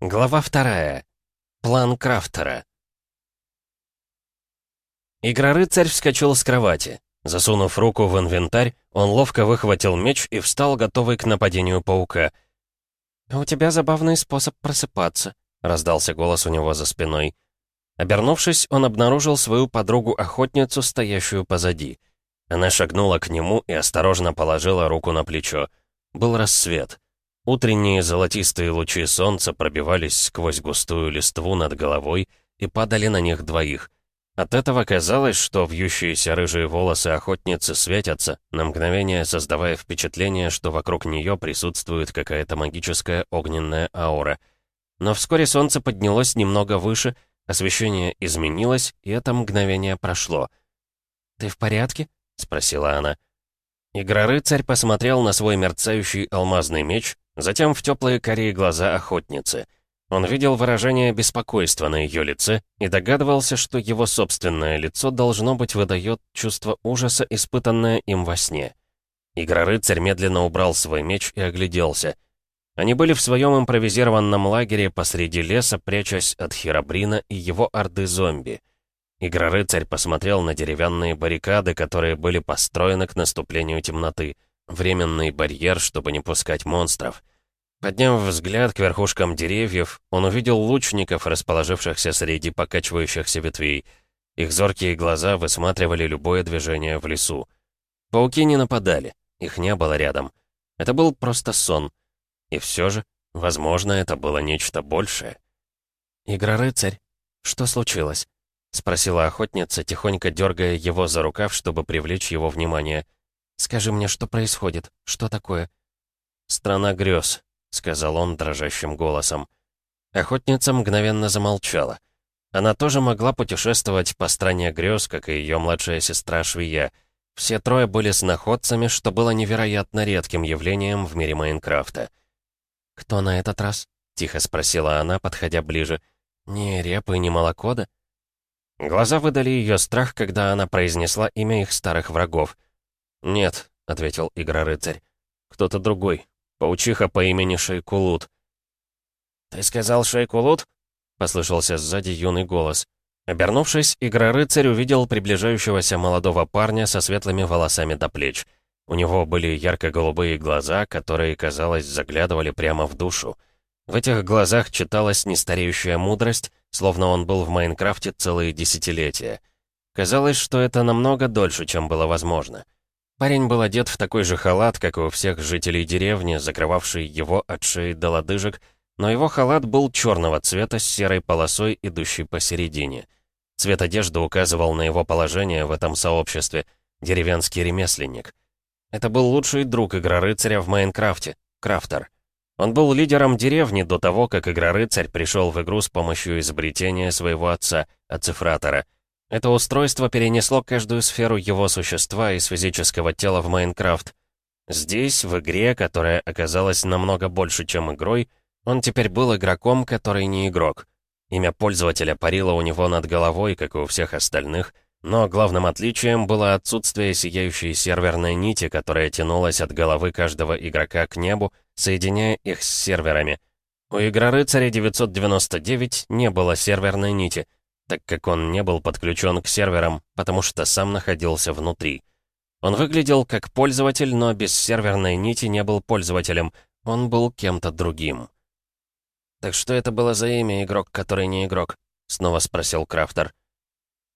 Глава вторая. План Крафтера. Игрорыцарь вскочил с кровати. Засунув руку в инвентарь, он ловко выхватил меч и встал, готовый к нападению паука. «У тебя забавный способ просыпаться», — раздался голос у него за спиной. Обернувшись, он обнаружил свою подругу-охотницу, стоящую позади. Она шагнула к нему и осторожно положила руку на плечо. Был рассвет. Утренние золотистые лучи солнца пробивались сквозь густую листву над головой и падали на них двоих. От этого казалось, что вьющиеся рыжие волосы охотницы светятся, на мгновение создавая впечатление, что вокруг нее присутствует какая-то магическая огненная аура. Но вскоре солнце поднялось немного выше, освещение изменилось, и это мгновение прошло. «Ты в порядке?» — спросила она. Игрорыцарь посмотрел на свой мерцающий алмазный меч, Затем в теплые корей глаза охотницы. Он видел выражение беспокойства на ее лице и догадывался, что его собственное лицо должно быть выдает чувство ужаса, испытанное им во сне. Игрорыцарь медленно убрал свой меч и огляделся. Они были в своем импровизированном лагере посреди леса, прячась от Херабрина и его орды зомби. Игрорыцарь посмотрел на деревянные баррикады, которые были построены к наступлению темноты — временный барьер, чтобы не пускать монстров. Подняв взгляд к верхушкам деревьев, он увидел лучников, расположившихся среди покачивающихся ветвей. Их зоркие глаза высматривали любое движение в лесу. Пауки не нападали, их не было рядом. Это был просто сон. И все же, возможно, это было нечто большее. «Игра-рыцарь, что случилось?» — спросила охотница, тихонько дергая его за рукав, чтобы привлечь его внимание. Скажи мне, что происходит? Что такое?» «Страна грез», — сказал он дрожащим голосом. Охотница мгновенно замолчала. Она тоже могла путешествовать по стране грез, как и ее младшая сестра Швия. Все трое были сноходцами, что было невероятно редким явлением в мире Майнкрафта. «Кто на этот раз?» — тихо спросила она, подходя ближе. «Не репы, не молокода?» Глаза выдали ее страх, когда она произнесла имя их старых врагов. «Нет», — ответил Игрорыцарь. «Кто-то другой. Паучиха по имени Шейкулут». «Ты сказал Шейкулут?» — послышался сзади юный голос. Обернувшись, Игрорыцарь увидел приближающегося молодого парня со светлыми волосами до плеч. У него были ярко-голубые глаза, которые, казалось, заглядывали прямо в душу. В этих глазах читалась нестареющая мудрость, словно он был в Майнкрафте целые десятилетия. Казалось, что это намного дольше, чем было возможно. Парень был одет в такой же халат, как и у всех жителей деревни, закрывавший его от шеи до лодыжек, но его халат был черного цвета с серой полосой, идущей посередине. Цвет одежды указывал на его положение в этом сообществе — деревенский ремесленник. Это был лучший друг Игрорыцаря в Майнкрафте — Крафтер. Он был лидером деревни до того, как Игрорыцарь пришел в игру с помощью изобретения своего отца, оцифратора — это устройство перенесло каждую сферу его существа из физического тела в Майнкрафт. Здесь, в игре, которая оказалась намного больше, чем игрой, он теперь был игроком, который не игрок. Имя пользователя парило у него над головой, как и у всех остальных, но главным отличием было отсутствие сияющей серверной нити, которая тянулась от головы каждого игрока к небу, соединяя их с серверами. У Игрорыцаря 999 не было серверной нити — так как он не был подключен к серверам, потому что сам находился внутри. Он выглядел как пользователь, но без серверной нити не был пользователем, он был кем-то другим. «Так что это было за имя, игрок, который не игрок?» — снова спросил Крафтер.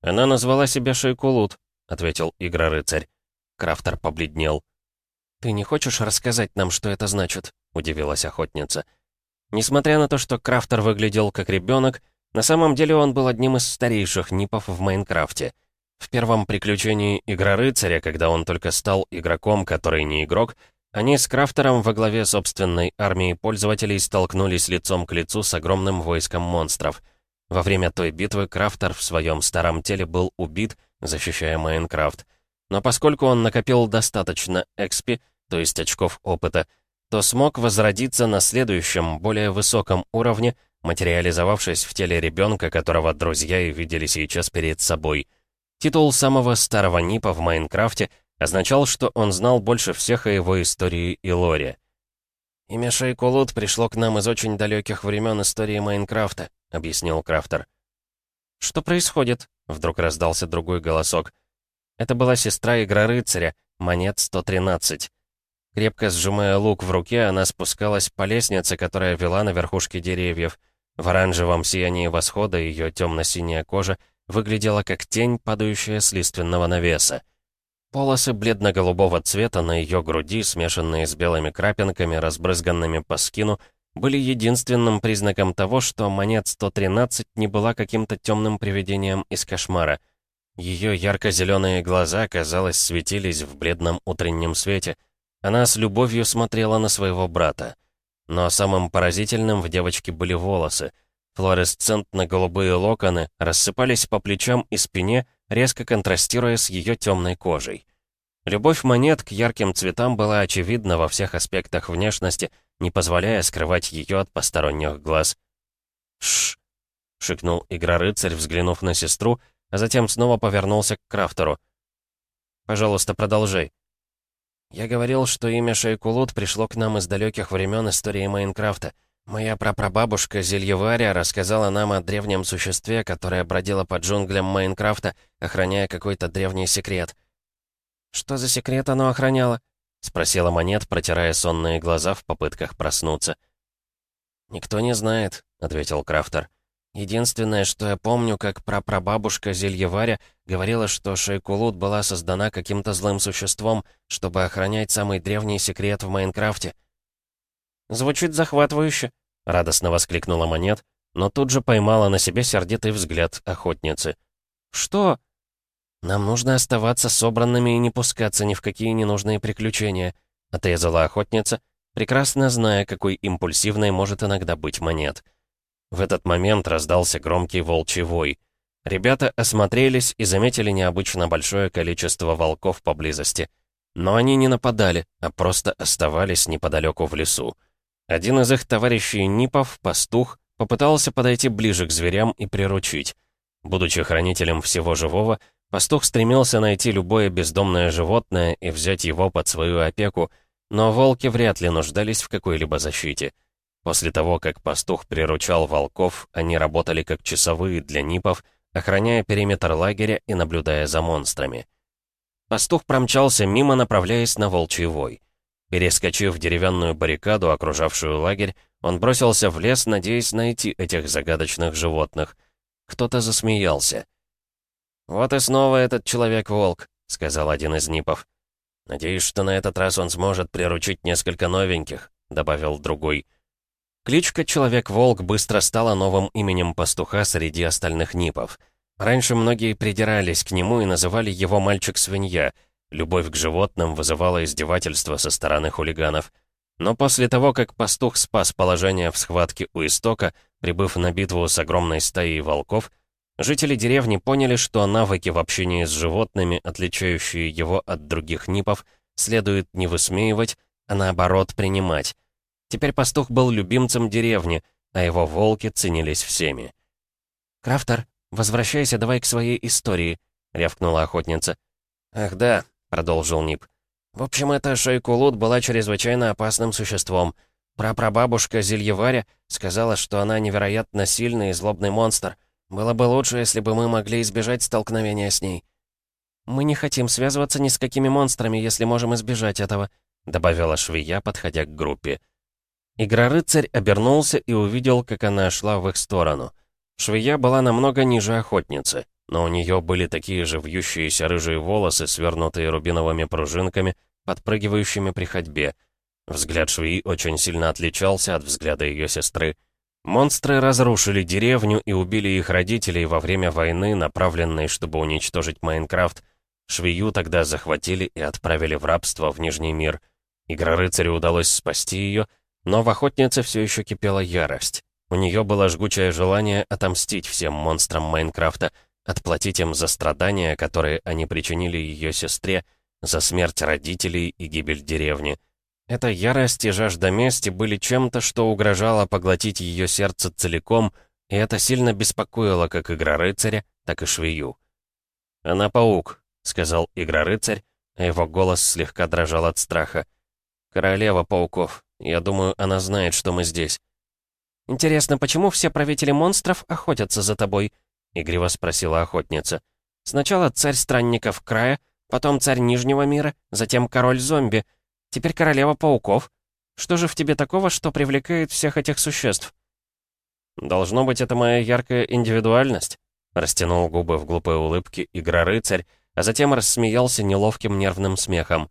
«Она назвала себя Шейкулут», — ответил Игра-рыцарь. Крафтер побледнел. «Ты не хочешь рассказать нам, что это значит?» — удивилась охотница. Несмотря на то, что Крафтер выглядел как ребенок, на самом деле он был одним из старейших нипов в Майнкрафте. В первом приключении Игра-рыцаря, когда он только стал игроком, который не игрок, они с Крафтером во главе собственной армии пользователей столкнулись лицом к лицу с огромным войском монстров. Во время той битвы Крафтер в своем старом теле был убит, защищая Майнкрафт. Но поскольку он накопил достаточно экспи, то есть очков опыта, то смог возродиться на следующем, более высоком уровне — материализовавшись в теле ребенка, которого друзья и видели сейчас перед собой. Титул самого старого Нипа в Майнкрафте означал, что он знал больше всех о его истории и лоре. «Имя Шейкулут пришло к нам из очень далеких времен истории Майнкрафта», — объяснил Крафтер. «Что происходит?» — вдруг раздался другой голосок. Это была сестра Игрорыцаря, монет 113. Крепко сжимая лук в руке, она спускалась по лестнице, которая вела на верхушке деревьев. В оранжевом сиянии восхода ее темно-синяя кожа выглядела как тень, падающая с лиственного навеса. Полосы бледно-голубого цвета на ее груди, смешанные с белыми крапинками, разбрызганными по скину, были единственным признаком того, что монет 113 не была каким-то темным привидением из кошмара. Ее ярко-зеленые глаза, казалось, светились в бледном утреннем свете. Она с любовью смотрела на своего брата. Но самым поразительным в девочке были волосы. Флуоресцентно-голубые локоны рассыпались по плечам и спине, резко контрастируя с ее темной кожей. Любовь монет к ярким цветам была очевидна во всех аспектах внешности, не позволяя скрывать ее от посторонних глаз. «Шш!» — шикнул Игрорыцарь, взглянув на сестру, а затем снова повернулся к Крафтеру. «Пожалуйста, продолжай». «Я говорил, что имя Шейкулут пришло к нам из далеких времен истории Майнкрафта. Моя прапрабабушка Зельевария рассказала нам о древнем существе, которое бродило по джунглям Майнкрафта, охраняя какой-то древний секрет. «Что за секрет оно охраняло?» — спросила Монет, протирая сонные глаза в попытках проснуться. «Никто не знает», — ответил Крафтер. «Единственное, что я помню, как прапрабабушка Зельеваря говорила, что Шейкулут была создана каким-то злым существом, чтобы охранять самый древний секрет в Майнкрафте». «Звучит захватывающе», — радостно воскликнула Монет, но тут же поймала на себе сердитый взгляд охотницы. «Что?» «Нам нужно оставаться собранными и не пускаться ни в какие ненужные приключения», — отрезала охотница, прекрасно зная, какой импульсивной может иногда быть Монет. В этот момент раздался громкий волчий вой. Ребята осмотрелись и заметили необычно большое количество волков поблизости. Но они не нападали, а просто оставались неподалеку в лесу. Один из их товарищей Нипов, пастух, попытался подойти ближе к зверям и приручить. Будучи хранителем всего живого, пастух стремился найти любое бездомное животное и взять его под свою опеку, но волки вряд ли нуждались в какой-либо защите. После того, как пастух приручал волков, они работали как часовые для Нипов, охраняя периметр лагеря и наблюдая за монстрами. Пастух промчался мимо, направляясь на волчий вой. Перескочив деревянную баррикаду, окружавшую лагерь, он бросился в лес, надеясь найти этих загадочных животных. Кто-то засмеялся. «Вот и снова этот человек-волк», — сказал один из Нипов. «Надеюсь, что на этот раз он сможет приручить несколько новеньких», — добавил другой. Кличка «Человек-волк» быстро стала новым именем пастуха среди остальных Нипов. Раньше многие придирались к нему и называли его «мальчик-свинья», — Любовь к животным вызывала издевательство со стороны хулиганов. Но после того, как пастух спас положение в схватке у истока, прибыв на битву с огромной стаей волков, жители деревни поняли, что навыки в общении с животными, отличающие его от других нипов, следует не высмеивать, а наоборот принимать. Теперь пастух был любимцем деревни, а его волки ценились всеми. «Крафтер, возвращайся давай к своей истории», — рявкнула охотница. «Ах да, — продолжил Нип. «В общем, эта Шейкулут была чрезвычайно опасным существом. Прапрабабушка Зельеваря сказала, что она невероятно сильный и злобный монстр. Было бы лучше, если бы мы могли избежать столкновения с ней». «Мы не хотим связываться ни с какими монстрами, если можем избежать этого», — добавила швея, подходя к группе. Игрорыцарь обернулся и увидел, как она шла в их сторону. Швея была намного ниже охотницы но у нее были такие же вьющиеся рыжие волосы, свернутые рубиновыми пружинками, подпрыгивающими при ходьбе. Взгляд швеи очень сильно отличался от взгляда ее сестры. Монстры разрушили деревню и убили их родителей во время войны, направленной, чтобы уничтожить Майнкрафт. Швею тогда захватили и отправили в рабство в Нижний мир. Игрорыцарю удалось спасти ее, но в охотнице все еще кипела ярость. У нее было жгучее желание отомстить всем монстрам Майнкрафта — отплатить им за страдания, которые они причинили ее сестре, за смерть родителей и гибель деревни. Эта ярость и жажда мести были чем-то, что угрожало поглотить ее сердце целиком, и это сильно беспокоило как Игрорыцаря, так и швею. «Она паук», — сказал Игрорыцарь, а его голос слегка дрожал от страха. «Королева пауков, Я думаю, она знает, что мы здесь». «Интересно, почему все правители монстров охотятся за тобой?» — игриво спросила охотница. «Сначала царь странников края, потом царь Нижнего мира, затем король зомби, теперь королева пауков. Что же в тебе такого, что привлекает всех этих существ?» «Должно быть, это моя яркая индивидуальность», — растянул губы в глупой улыбке игра-рыцарь, а затем рассмеялся неловким нервным смехом.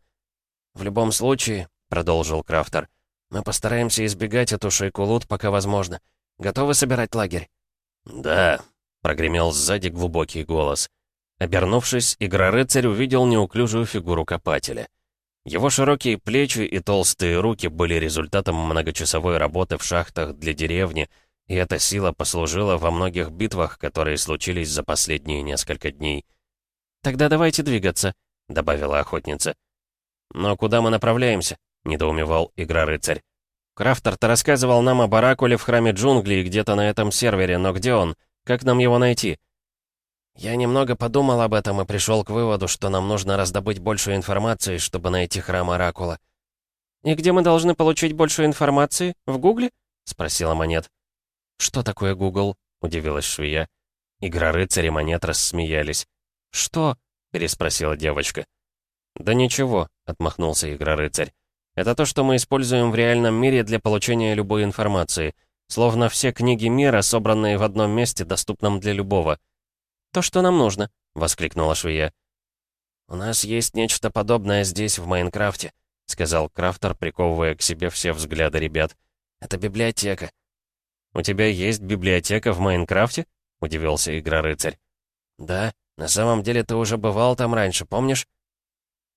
«В любом случае», — продолжил Крафтер, — «мы постараемся избегать эту шейку-лут, пока возможно. Готовы собирать лагерь?» «Да», — прогремел сзади глубокий голос. Обернувшись, игра-рыцарь увидел неуклюжую фигуру копателя. Его широкие плечи и толстые руки были результатом многочасовой работы в шахтах для деревни, и эта сила послужила во многих битвах, которые случились за последние несколько дней. «Тогда давайте двигаться», — добавила охотница. «Но куда мы направляемся?» — недоумевал игра-рыцарь. «Крафтер-то рассказывал нам о Баракуле в храме джунглей где-то на этом сервере, но где он? Как нам его найти?» «Я немного подумал об этом и пришел к выводу, что нам нужно раздобыть больше информации, чтобы найти храм Оракула». «И где мы должны получить больше информации? В Гугле?» — спросила Монет. «Что такое Гугл?» — удивилась швея. Игра-рыцарь и Монет рассмеялись. «Что?» — переспросила девочка. «Да ничего», — отмахнулся Игра-рыцарь. «Это то, что мы используем в реальном мире для получения любой информации. Словно все книги мира, собранные в одном месте, доступном для любого». «То, что нам нужно», — воскликнула швея. «У нас есть нечто подобное здесь, в Майнкрафте», — сказал Крафтер, приковывая к себе все взгляды ребят. «Это библиотека». «У тебя есть библиотека в Майнкрафте?» — удивился Игра-рыцарь. «Да, на самом деле ты уже бывал там раньше, помнишь?»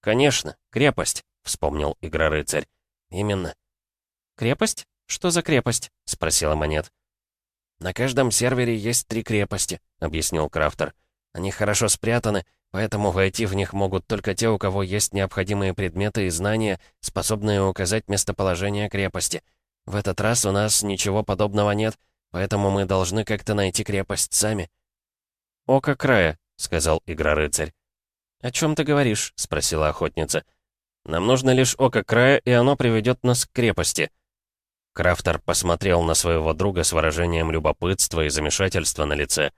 «Конечно, крепость», — вспомнил Игра-рыцарь. «Именно». «Крепость? Что за крепость?» — спросила Монет. «На каждом сервере есть три крепости», — объяснил Крафтер. «Они хорошо спрятаны, поэтому войти в них могут только те, у кого есть необходимые предметы и знания, способные указать местоположение крепости. В этот раз у нас ничего подобного нет, поэтому мы должны как-то найти крепость сами». «Око края», — сказал Игра-рыцарь. «О чем ты говоришь?» — спросила охотница. «Нам нужно лишь око края, и оно приведет нас к крепости». Крафтер посмотрел на своего друга с выражением любопытства и замешательства на лице.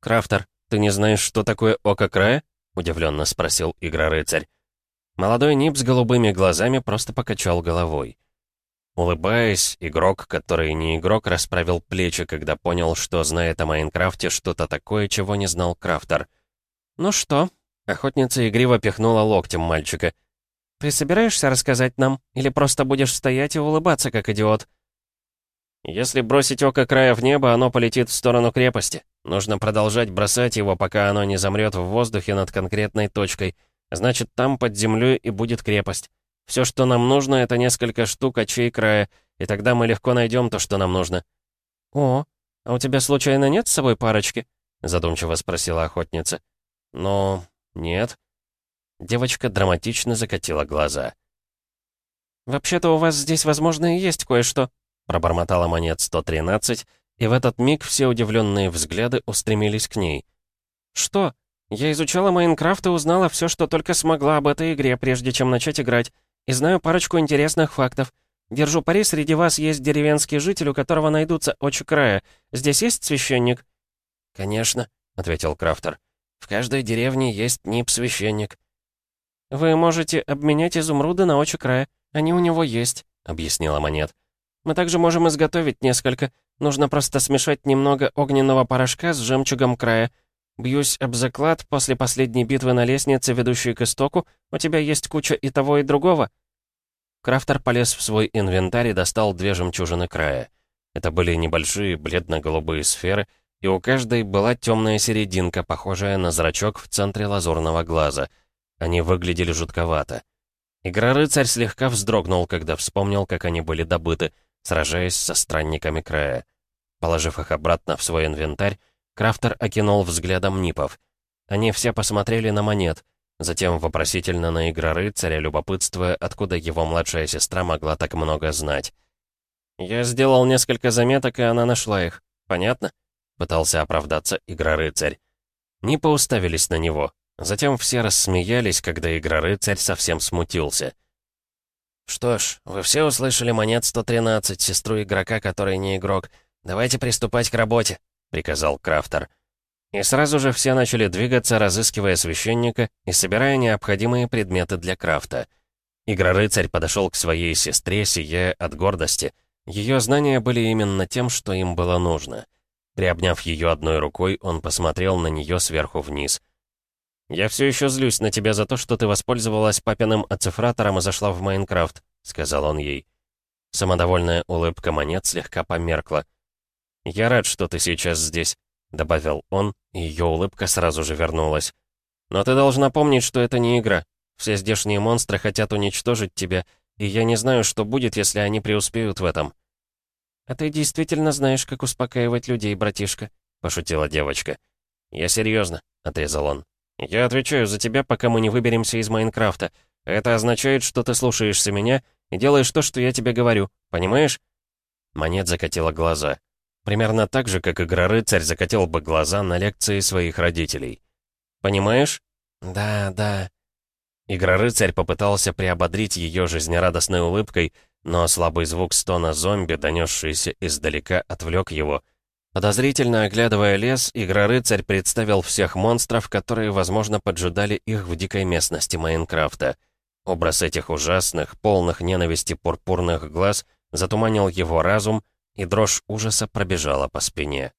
«Крафтер, ты не знаешь, что такое око края?» — удивленно спросил Игра-рыцарь. Молодой Нип с голубыми глазами просто покачал головой. Улыбаясь, игрок, который не игрок, расправил плечи, когда понял, что знает о Майнкрафте что-то такое, чего не знал Крафтер. «Ну что?» — охотница игриво пихнула локтем мальчика — «Ты собираешься рассказать нам? Или просто будешь стоять и улыбаться, как идиот?» «Если бросить око края в небо, оно полетит в сторону крепости. Нужно продолжать бросать его, пока оно не замрет в воздухе над конкретной точкой. Значит, там, под землей, и будет крепость. Все, что нам нужно, это несколько штук очей края, и тогда мы легко найдем то, что нам нужно». «О, а у тебя случайно нет с собой парочки?» задумчиво спросила охотница. «Ну, нет». Девочка драматично закатила глаза. «Вообще-то у вас здесь, возможно, и есть кое-что», пробормотала монет 113, и в этот миг все удивленные взгляды устремились к ней. «Что? Я изучала Майнкрафт и узнала все, что только смогла об этой игре, прежде чем начать играть, и знаю парочку интересных фактов. Держу пари, среди вас есть деревенский житель, у которого найдутся очи края. Здесь есть священник?» «Конечно», — ответил Крафтер. «В каждой деревне есть нип-священник». «Вы можете обменять изумруды на очи края. Они у него есть», — объяснила Монет. «Мы также можем изготовить несколько. Нужно просто смешать немного огненного порошка с жемчугом края. Бьюсь об заклад, после последней битвы на лестнице, ведущей к истоку, у тебя есть куча и того, и другого». Крафтер полез в свой инвентарь и достал две жемчужины края. Это были небольшие бледно-голубые сферы, и у каждой была темная серединка, похожая на зрачок в центре лазурного глаза — они выглядели жутковато. Игра-рыцарь слегка вздрогнул, когда вспомнил, как они были добыты, сражаясь со странниками края. Положив их обратно в свой инвентарь, Крафтер окинул взглядом Нипов. Они все посмотрели на монет, затем вопросительно на Игра-рыцаря, любопытствуя, откуда его младшая сестра могла так много знать. «Я сделал несколько заметок, и она нашла их. Понятно?» — пытался оправдаться Игра-рыцарь. Нипы уставились на него. Затем все рассмеялись, когда игра-рыцарь совсем смутился. «Что ж, вы все услышали монет 113, сестру игрока, который не игрок. Давайте приступать к работе», — приказал Крафтер. И сразу же все начали двигаться, разыскивая священника и собирая необходимые предметы для крафта. Игрорыцарь подошел к своей сестре, сияя от гордости. Ее знания были именно тем, что им было нужно. Приобняв ее одной рукой, он посмотрел на нее сверху вниз. «Я все еще злюсь на тебя за то, что ты воспользовалась папиным оцифратором и зашла в Майнкрафт», — сказал он ей. Самодовольная улыбка монет слегка померкла. «Я рад, что ты сейчас здесь. — добавил он, и ее улыбка сразу же вернулась. «Но ты должна помнить, что это не игра. Все здешние монстры хотят уничтожить тебя, и я не знаю, что будет, если они преуспеют в этом». «А ты действительно знаешь, как успокаивать людей, братишка?» — пошутила девочка. «Я серьезно», — отрезал он. «Я отвечаю за тебя, пока мы не выберемся из Майнкрафта. Это означает, что ты слушаешься меня и делаешь то, что я тебе говорю. Понимаешь?» Монет закатила глаза. Примерно так же, как Игрорыцарь закатил бы глаза на лекции своих родителей. «Понимаешь?» «Да, да». Игрорыцарь попытался приободрить ее жизнерадостной улыбкой, но слабый звук стона зомби, донесшийся издалека, отвлек его. Подозрительно оглядывая лес, Игрорыцарь представил всех монстров, которые, возможно, поджидали их в дикой местности Майнкрафта. Образ этих ужасных, полных ненависти пурпурных глаз затуманил его разум, и дрожь ужаса пробежала по спине.